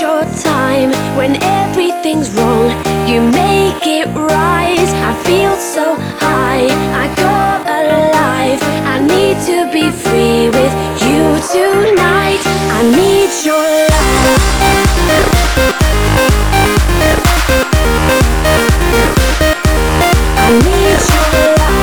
your time when everything's wrong. You make it right. I feel so high. I go alive. I need to be free with you tonight. I need your love. I need your love.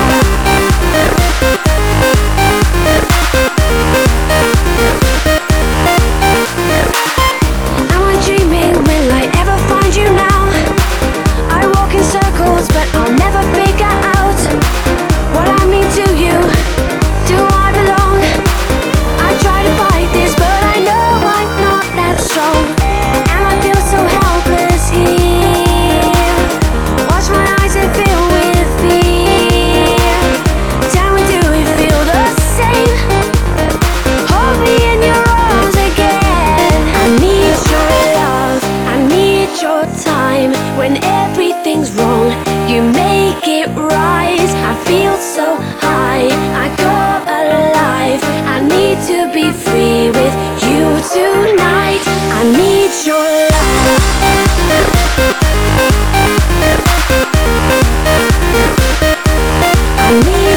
it rise. I feel so high, I go alive. I need to be free with you tonight. I need your love. I need